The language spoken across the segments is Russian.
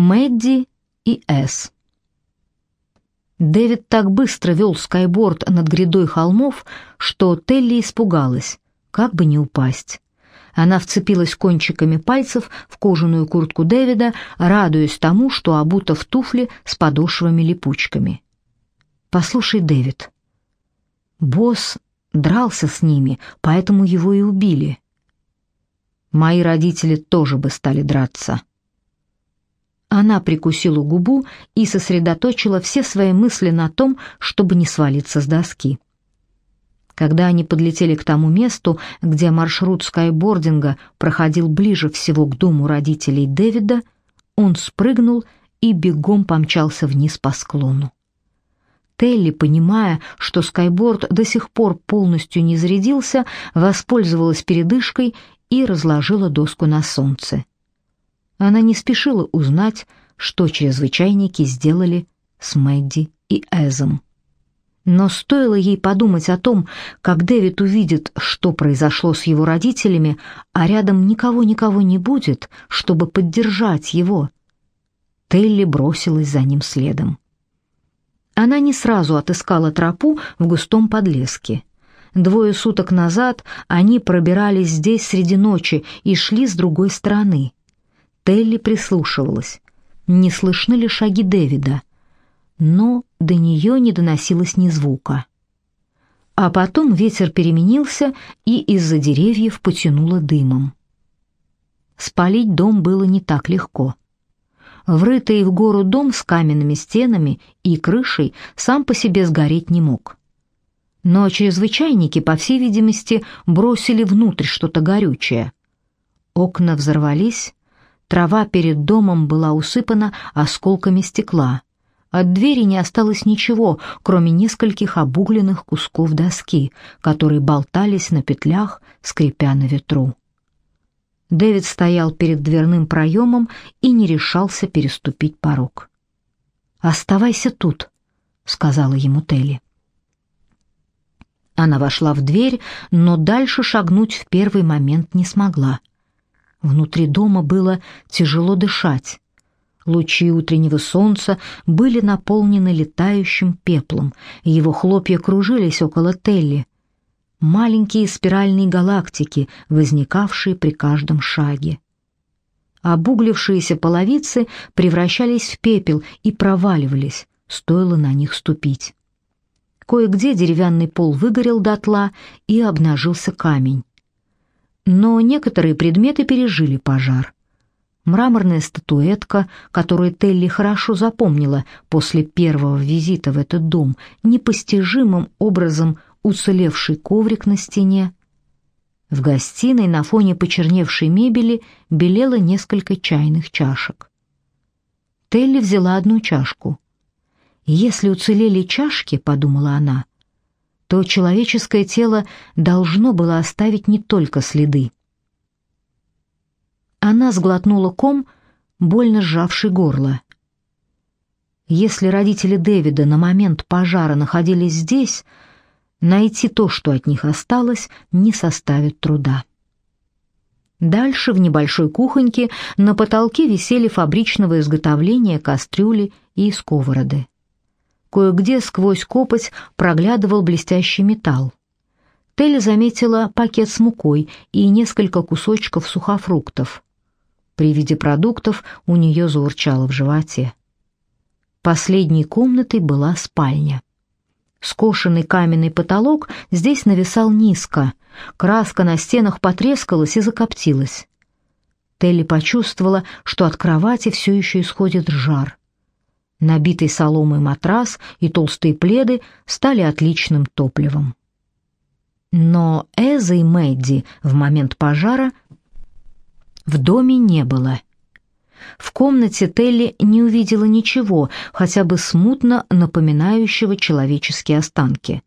Мэдди и Эс. Дэвид так быстро вел скайборд над грядой холмов, что Телли испугалась, как бы не упасть. Она вцепилась кончиками пальцев в кожаную куртку Дэвида, радуясь тому, что обута в туфли с подошвами-липучками. «Послушай, Дэвид, босс дрался с ними, поэтому его и убили. Мои родители тоже бы стали драться». Она прикусила губу и сосредоточила все свои мысли на том, чтобы не свалиться с доски. Когда они подлетели к тому месту, где маршрут скайбординга проходил ближе всего к дому родителей Дэвида, он спрыгнул и бегом помчался вниз по склону. Телли, понимая, что скайборд до сих пор полностью не зарядился, воспользовалась передышкой и разложила доску на солнце. Она не спешила узнать, что чрезвычайники сделали с Мэдди и Эзом. Но стоило ей подумать о том, как Дэвид увидит, что произошло с его родителями, а рядом никого-никого не будет, чтобы поддержать его. Телли бросилась за ним следом. Она не сразу отыскала тропу в густом подлеске. Двое суток назад они пробирались здесь среди ночи и шли с другой стороны. Телли прислушивалась, не слышны ли шаги Дэвида, но до нее не доносилось ни звука. А потом ветер переменился, и из-за деревьев потянуло дымом. Спалить дом было не так легко. Врытый в гору дом с каменными стенами и крышей сам по себе сгореть не мог. Но чрезвычайники, по всей видимости, бросили внутрь что-то горючее. Окна взорвались, Трава перед домом была усыпана осколками стекла. От двери не осталось ничего, кроме нескольких обугленных кусков доски, которые болтались на петлях, скрипя на ветру. Дэвид стоял перед дверным проемом и не решался переступить порог. «Оставайся тут», — сказала ему Телли. Она вошла в дверь, но дальше шагнуть в первый момент не смогла. Внутри дома было тяжело дышать. Лучи утреннего солнца были наполнены летающим пеплом, его хлопья кружились около Телли. Маленькие спиральные галактики, возникавшие при каждом шаге. Обуглившиеся половицы превращались в пепел и проваливались, стоило на них ступить. Кое-где деревянный пол выгорел дотла и обнажился камень. Но некоторые предметы пережили пожар. Мраморная статуэтка, которую Телли хорошо запомнила после первого визита в этот дом, непостижимым образом уцелевший коврик на стене. В гостиной на фоне почерневшей мебели белело несколько чайных чашек. Телли взяла одну чашку. «Если уцелели чашки, — подумала она, — то человеческое тело должно было оставить не только следы. Она сглотнула ком, больно сжавший горло. Если родители Дэвида на момент пожара находились здесь, найти то, что от них осталось, не составит труда. Дальше в небольшой кухоньке на потолке висели фабричного изготовления кастрюли и сковороды. Кое-где сквозь копоть проглядывал блестящий металл. Телли заметила пакет с мукой и несколько кусочков сухофруктов. При виде продуктов у нее заурчало в животе. Последней комнатой была спальня. Скошенный каменный потолок здесь нависал низко, краска на стенах потрескалась и закоптилась. Телли почувствовала, что от кровати все еще исходит жар. Набитый соломой матрас и толстые пледы стали отличным топливом. Но Эза и Мэдди в момент пожара в доме не было. В комнате Телли не увидела ничего, хотя бы смутно напоминающего человеческие останки.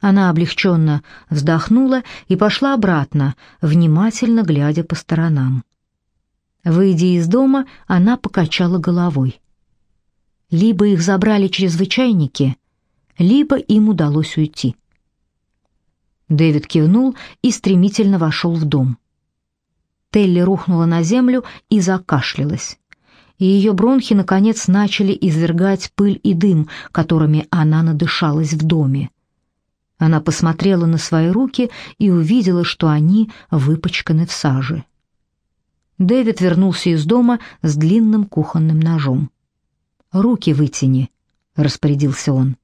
Она облегченно вздохнула и пошла обратно, внимательно глядя по сторонам. Выйдя из дома, она покачала головой. Либо их забрали чрезвычайники, либо им удалось уйти. Дэвид кивнул и стремительно вошел в дом. Телли рухнула на землю и закашлялась. и ее бронхи, наконец, начали извергать пыль и дым, которыми она надышалась в доме. Она посмотрела на свои руки и увидела, что они выпачканы в саже. Дэвид вернулся из дома с длинным кухонным ножом. «Руки вытяни», — распорядился он.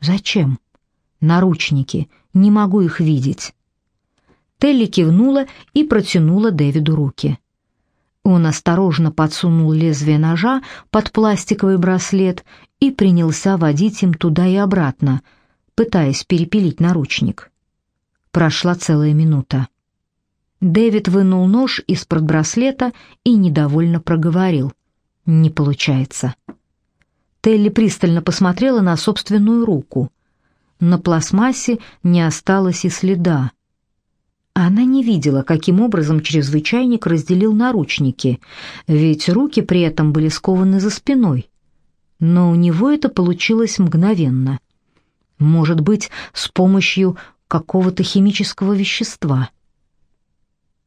«Зачем?» «Наручники. Не могу их видеть». Телли кивнула и протянула Дэвиду руки. Он осторожно подсунул лезвие ножа под пластиковый браслет и принялся водить им туда и обратно, пытаясь перепилить наручник. Прошла целая минута. Дэвид вынул нож из-под браслета и недовольно проговорил. «Не получается». Телли пристально посмотрела на собственную руку. На пластмассе не осталось и следа. Она не видела, каким образом чрезвычайник разделил наручники, ведь руки при этом были скованы за спиной. Но у него это получилось мгновенно. Может быть, с помощью какого-то химического вещества.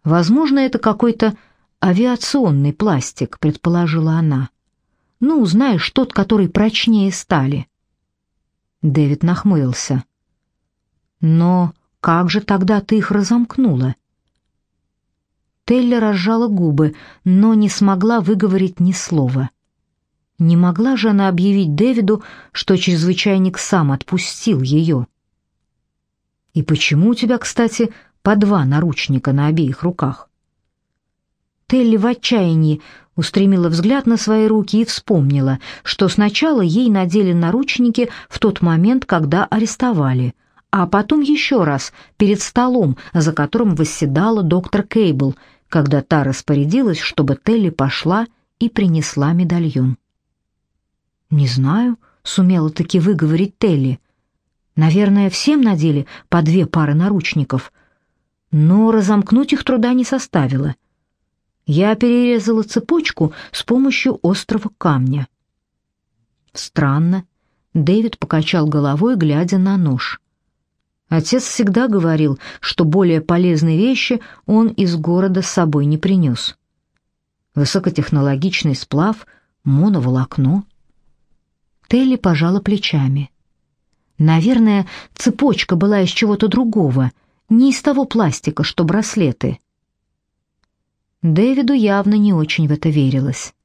Возможно, это какой-то авиационный пластик, предположила она. Ну, знаешь, тот, который прочнее стали. Дэвид нахмурился. Но как же тогда ты их разомкнула? Телли разжала губы, но не смогла выговорить ни слова. Не могла же она объявить Дэвиду, что чрезвычайник сам отпустил ее. И почему у тебя, кстати, по два наручника на обеих руках? Телли в отчаянии устремила взгляд на свои руки и вспомнила, что сначала ей надели наручники в тот момент, когда арестовали, а потом еще раз перед столом, за которым восседала доктор Кейбл, когда та распорядилась, чтобы Телли пошла и принесла медальон. «Не знаю», — сумела таки выговорить Телли. «Наверное, всем надели по две пары наручников, но разомкнуть их труда не составило. Я перерезала цепочку с помощью острого камня». «Странно», — Дэвид покачал головой, глядя на нож. Отец всегда говорил, что более полезные вещи он из города с собой не принес. Высокотехнологичный сплав, моноволокно. Телли пожала плечами. Наверное, цепочка была из чего-то другого, не из того пластика, что браслеты. Дэвиду явно не очень в это верилось.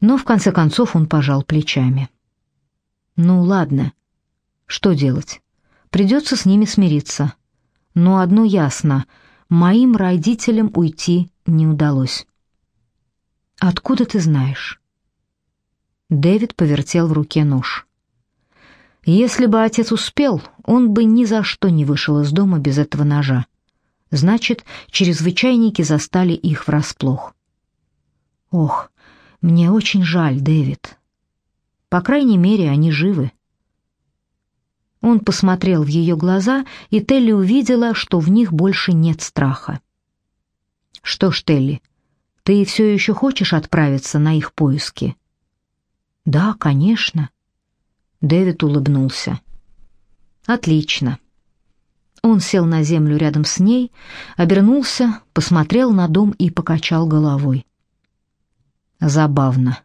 Но в конце концов он пожал плечами. Ну ладно. Что делать? Придется с ними смириться. Но одно ясно — моим родителям уйти не удалось. «Откуда ты знаешь?» Дэвид повертел в руке нож. Если бы отец успел, он бы ни за что не вышел из дома без этого ножа. Значит, чрезвычайники застали их врасплох. Ох, мне очень жаль, Дэвид. По крайней мере, они живы. Он посмотрел в ее глаза, и Телли увидела, что в них больше нет страха. «Что ж, Телли, ты все еще хочешь отправиться на их поиски?» «Да, конечно». Дэвид улыбнулся. «Отлично». Он сел на землю рядом с ней, обернулся, посмотрел на дом и покачал головой. «Забавно.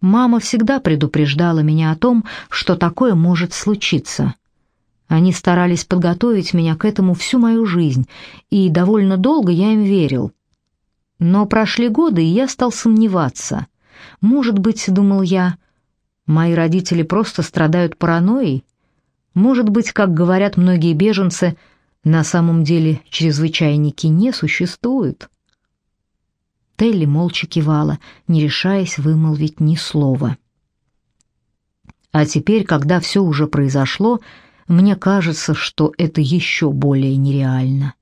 Мама всегда предупреждала меня о том, что такое может случиться. Они старались подготовить меня к этому всю мою жизнь, и довольно долго я им верил. Но прошли годы, и я стал сомневаться. Может быть, думал я, мои родители просто страдают паранойей? Может быть, как говорят многие беженцы, на самом деле чрезвычайники не существуют? Телли молча кивала, не решаясь вымолвить ни слова. А теперь, когда все уже произошло, мне кажется, что это еще более нереально.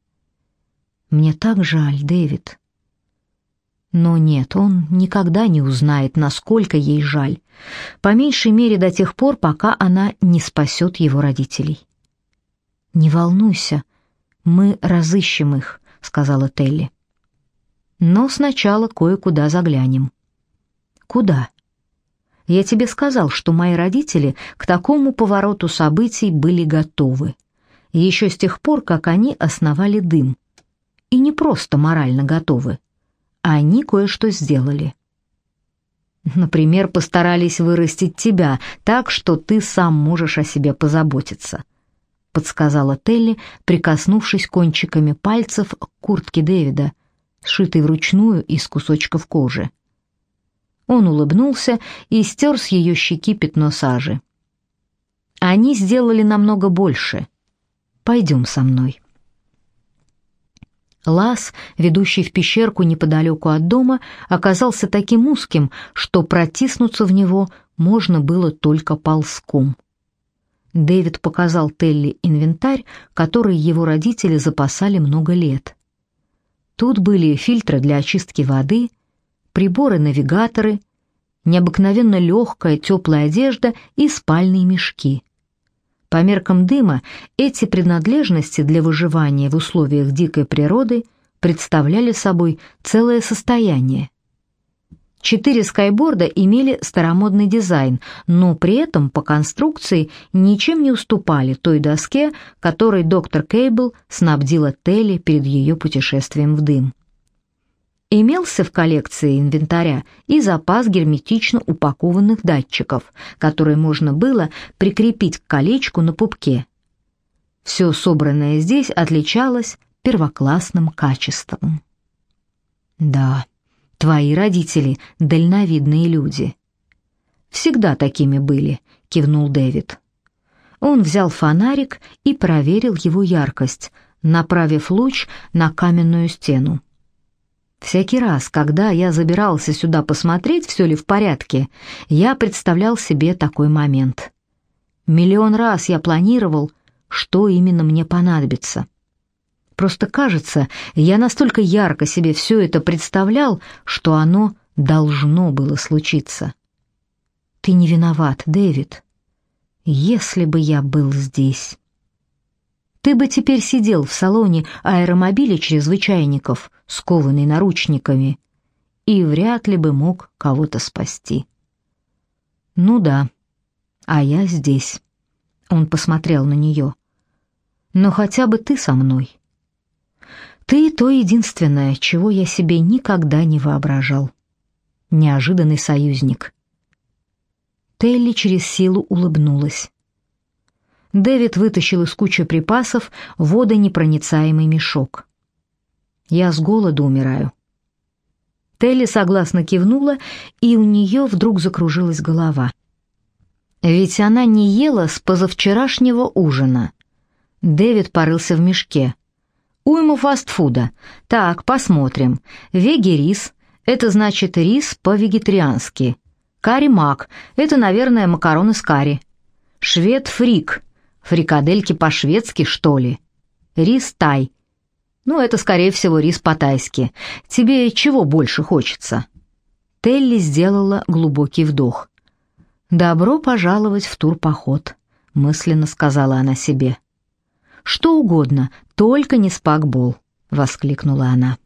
Мне так жаль, Дэвид. Но нет, он никогда не узнает, насколько ей жаль. По меньшей мере до тех пор, пока она не спасет его родителей. «Не волнуйся, мы разыщем их», — сказала Телли. Но сначала кое-куда заглянем. Куда? Я тебе сказал, что мои родители к такому повороту событий были готовы. Еще с тех пор, как они основали дым. И не просто морально готовы. Они кое-что сделали. Например, постарались вырастить тебя так, что ты сам можешь о себе позаботиться», — подсказала Телли, прикоснувшись кончиками пальцев к куртке Дэвида, сшитой вручную из кусочков кожи. Он улыбнулся и стер с ее щеки пятно сажи. «Они сделали намного больше. Пойдем со мной». Лаз, ведущий в пещерку неподалеку от дома, оказался таким узким, что протиснуться в него можно было только ползком. Дэвид показал Телли инвентарь, который его родители запасали много лет. Тут были фильтры для очистки воды, приборы-навигаторы, необыкновенно легкая теплая одежда и спальные мешки. По меркам дыма эти принадлежности для выживания в условиях дикой природы представляли собой целое состояние. Четыре скайборда имели старомодный дизайн, но при этом по конструкции ничем не уступали той доске, которой доктор Кейбл снабдила Телли перед ее путешествием в дым. Имелся в коллекции инвентаря и запас герметично упакованных датчиков, которые можно было прикрепить к колечку на пупке. Все собранное здесь отличалось первоклассным качеством. Да, твои родители дальновидные люди. Всегда такими были, кивнул Дэвид. Он взял фонарик и проверил его яркость, направив луч на каменную стену. Всякий раз, когда я забирался сюда посмотреть, все ли в порядке, я представлял себе такой момент. Миллион раз я планировал, что именно мне понадобится. Просто кажется, я настолько ярко себе все это представлял, что оно должно было случиться. Ты не виноват, Дэвид. Если бы я был здесь... Ты бы теперь сидел в салоне аэромобиля чрезвычайников, скованный наручниками, и вряд ли бы мог кого-то спасти. Ну да, а я здесь. Он посмотрел на нее. Но хотя бы ты со мной. Ты то единственное, чего я себе никогда не воображал. Неожиданный союзник. Телли через силу улыбнулась. Дэвид вытащил из кучи припасов водонепроницаемый мешок. «Я с голоду умираю». Телли согласно кивнула, и у нее вдруг закружилась голова. Ведь она не ела с позавчерашнего ужина. Дэвид порылся в мешке. Уйму фастфуда. Так, посмотрим. Веги-рис — это значит рис по-вегетариански. Карри-мак — это, наверное, макароны с карри. Швед-фрик Фрикадельки по-шведски, что ли? Рис тай. Ну, это, скорее всего, рис по-тайски. Тебе чего больше хочется?» Телли сделала глубокий вдох. «Добро пожаловать в турпоход», — мысленно сказала она себе. «Что угодно, только не спакбол», — воскликнула она.